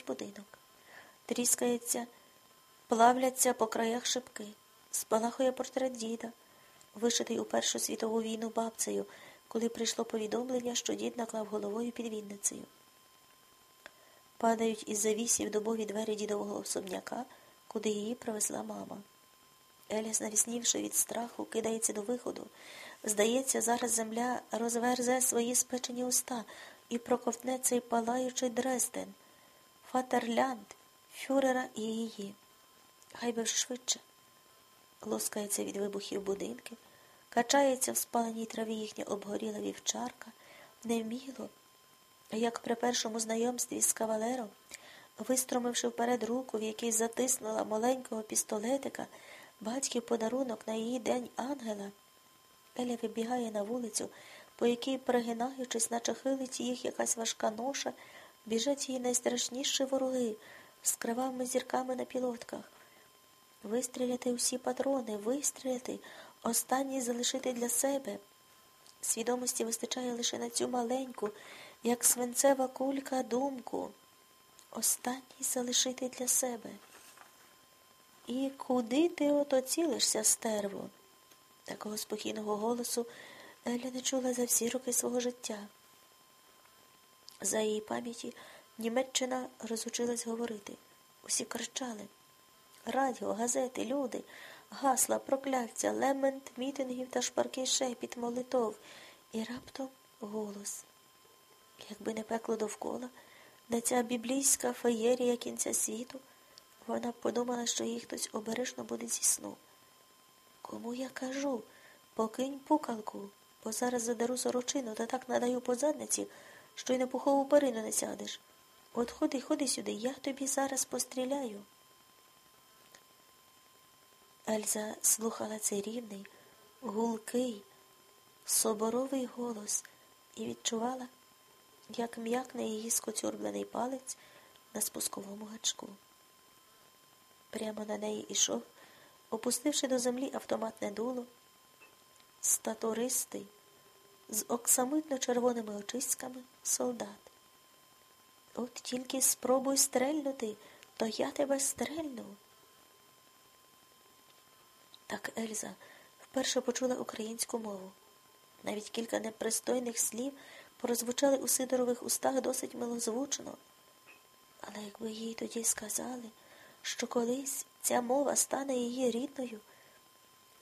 горить будинок. Тріскається, плавляться по краях шибки, спалахує портрет діда, вишитий у Першу світову війну бабцею, коли прийшло повідомлення, що дід наклав головою під Вінницею. Падають із завісів добові двері дідового особняка, куди її привезла мама. Еля, знавіснівши від страху, кидається до виходу. Здається, зараз земля розверзе свої спечені уста і проковтне цей палаючий Дрезден, Фатерлянд, фюрера і її. Хай би швидше. Лоскається від вибухів будинки, качається в спаленій траві їхня обгоріла вівчарка, невміло, як при першому знайомстві з кавалером, вистромивши вперед руку, в якій затиснула маленького пістолетика, батьків подарунок на її день ангела. Еля вибігає на вулицю, по якій, пригинаючись, наче хилить їх якась важка ноша, біжать її найстрашніші вороги з кривавими зірками на пілотках. Вистріляти усі патрони, вистріляти, останній залишити для себе. Свідомості вистачає лише на цю маленьку, як свинцева кулька, думку. Останній залишити для себе. І куди ти ото цілишся, стерво? Такого спокійного голосу Еля не чула за всі роки свого життя. За її пам'яті Німеччина розучилась говорити. Усі кричали. Радіо, газети, люди, гасла, прокляття, лемент мітингів та шпаркий шепіт молитов. І раптом голос. Якби не пекло довкола, де ця біблійська феєрія кінця світу, вона б подумала, що їй хтось обережно буде зі сну. Кому я кажу? Покинь пукалку, бо зараз задару сорочину та так надаю по задниці, що й на пухову перину не сядеш. От ходи, ходи сюди, я тобі зараз постріляю. Ельза слухала цей рівний, гулкий, соборовий голос і відчувала, як м'якне її скоцюрблений палець на спусковому гачку. Прямо на неї ішов, опустивши до землі автоматне дуло, статористий, з оксамитно-червоними очиськами солдат. От тільки спробуй стрельнути, то я тебе стрельну. Так Ельза вперше почула українську мову. Навіть кілька непристойних слів порозвучали у Сидорових устах досить милозвучно. Але якби їй тоді сказали, що колись ця мова стане її рідною,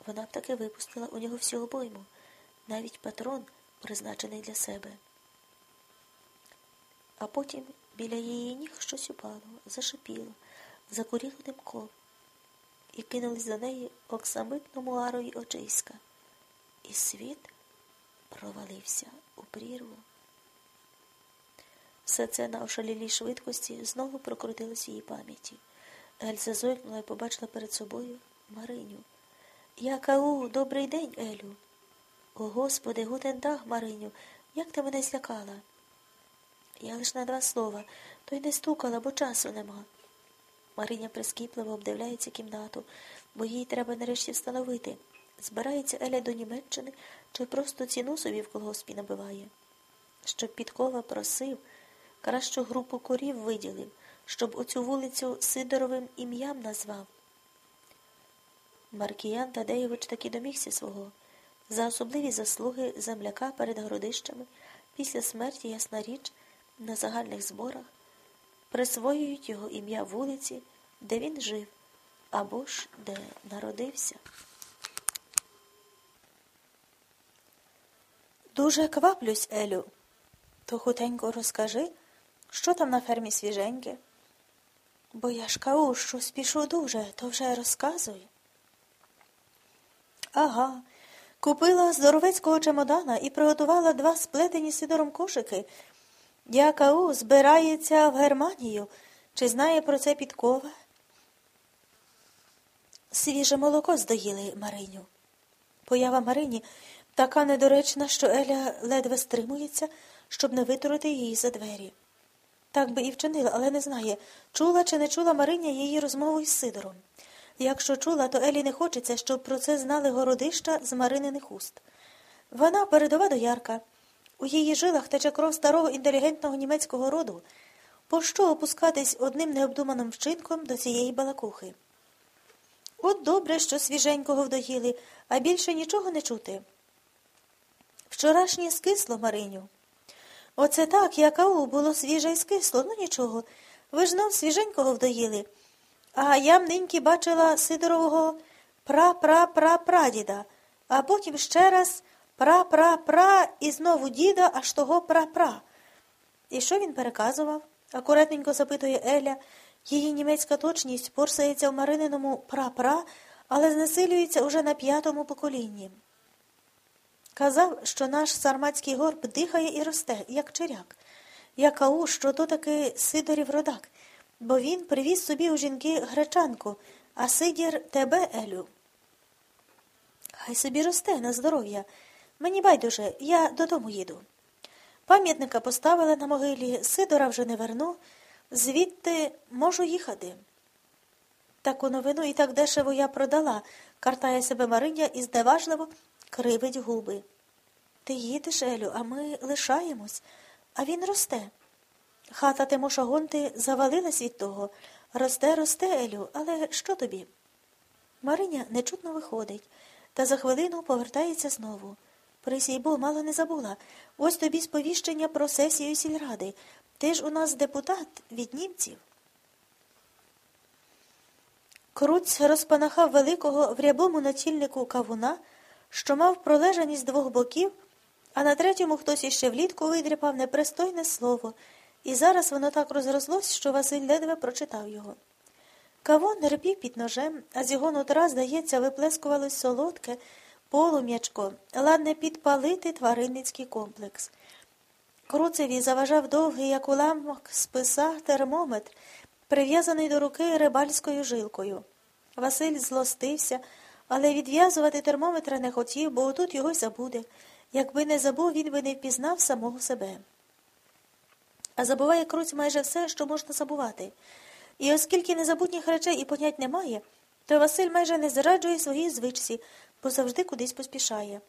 вона б таки випустила у нього всю обойму, навіть патрон, призначений для себе. А потім біля її ніг щось упало, зашипіло, закуріло димком і кинулись до неї оксамитно муарові очиська. І світ провалився у прірву. Все це на ошалілій швидкості знову прокрутилось в її пам'яті. Ельза зойкнула і побачила перед собою Мариню. Я кажу, добрий день, Елю. О, Господи, guten Мариню, як ти мене злякала? Я лиш на два слова, то й не стукала, бо часу нема. Мариня прискіпливо обдивляється кімнату, бо їй треба нарешті встановити, збирається Еля до Німеччини чи просто ціну собі в колгоспі набиває. Щоб Підкова просив, кращу групу корів виділив, щоб оцю вулицю Сидоровим ім'ям назвав. Маркіян Тадеєвич таки домігся свого. За особливі заслуги земляка перед городищами після смерті, ясна річ, на загальних зборах присвоюють його ім'я вулиці, де він жив, або ж де народився. Дуже кваплюсь, Елю. То хутенько розкажи, що там на фермі свіженьке. Бо я ж кажу, що спішу дуже, то вже розказуй. Ага, купила здоровецького чемодана і приготувала два сплетені сидором кошики. Я кажу, збирається в Германію. Чи знає про це підкова? Свіже молоко здоїли Мариню. Поява Марині така недоречна, що Еля ледве стримується, щоб не витурити її за двері. Так би і вчинила, але не знає, чула чи не чула Мариня її розмову із Сидором. Якщо чула, то Елі не хочеться, щоб про це знали городища з Марининих уст. Вона передова доярка. У її жилах тече кров старого інтелігентного німецького роду. Пощо опускатись одним необдуманим вчинком до цієї балакухи? От добре, що свіженького вдоїли, а більше нічого не чути. Вчорашнє скисло, Мариню. Оце так, як ау, було свіже і скисло, ну нічого. Ви ж нам свіженького вдоїли. А я ниньки бачила Сидорового пра-пра-пра-прадіда, а потім ще раз пра-пра-пра і знову діда, аж того пра-пра. І що він переказував? акуратненько запитує Еля. Її німецька точність порсається в Марининому пра-пра, але знесилюється уже на п'ятому поколінні. Казав, що наш сарматський горб дихає і росте, як черяк. Я кау, що то таки Сидорів родак, бо він привіз собі у жінки гречанку, а Сидір тебе, Елю. Хай собі росте на здоров'я. Мені байдуже, я додому їду. Пам'ятника поставили на могилі, Сидора вже не верну, звідти можу їхати. Таку новину і так дешево я продала, картає себе Мариня і здеважливо кривить губи. Ти їдеш, Елю, а ми лишаємось, а він росте. Хата Тимоша Гонти завалилась від того. Росте, росте, Елю, але що тобі? Мариня нечутно виходить, та за хвилину повертається знову. Присій бо мало не забула. Ось тобі сповіщення про сесію сільради. Ти ж у нас депутат від німців. Круць розпанахав великого в рябому начільнику кавуна, що мав пролежаність двох боків, а на третьому хтось іще влітку видряпав непристойне слово, і зараз воно так розрослось, що Василь ледве прочитав його. Кавун репів під ножем, а з його нутра, здається, виплескувалось солодке полум'ячко, ладне підпалити тваринницький комплекс. Круцеві заважав довгий, як уламок списа термометр, прив'язаний до руки рибальською жилкою. Василь злостився, але відв'язувати термометра не хотів, бо отут його й забуде. Якби не забув, він би не впізнав самого себе. А забуває Круць майже все, що можна забувати. І оскільки незабутніх речей і понять немає, то Василь майже не зраджує своїй звичці, бо завжди кудись поспішає.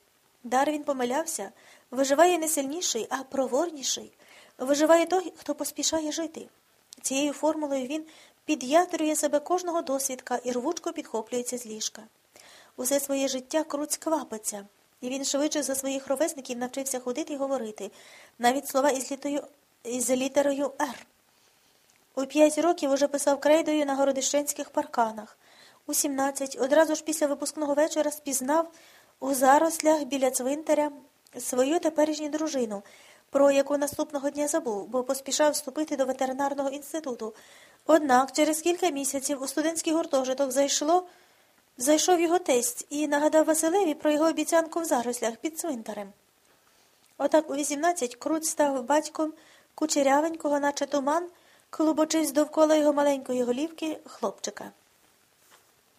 Дарвін помилявся, виживає не сильніший, а проворніший. Виживає той, хто поспішає жити. Цією формулою він під'ятрює себе кожного досвідка і рвучко підхоплюється з ліжка. Усе своє життя круць квапиться, і він швидше за своїх ровесників навчився ходити і говорити, навіть слова із, літою, із літерою «Р». У п'ять років уже писав крейдою на городищенських парканах. У сімнадцять, одразу ж після випускного вечора спізнав у зарослях біля цвинтаря свою теперішню дружину, про яку наступного дня забув, бо поспішав вступити до ветеринарного інституту. Однак через кілька місяців у студентський гуртожиток зайшло, зайшов його тесть і нагадав Василеві про його обіцянку в зарослях під цвинтарем. Отак у вісімнадцять Крут став батьком кучерявенького, наче туман, клубочись довкола його маленької голівки хлопчика.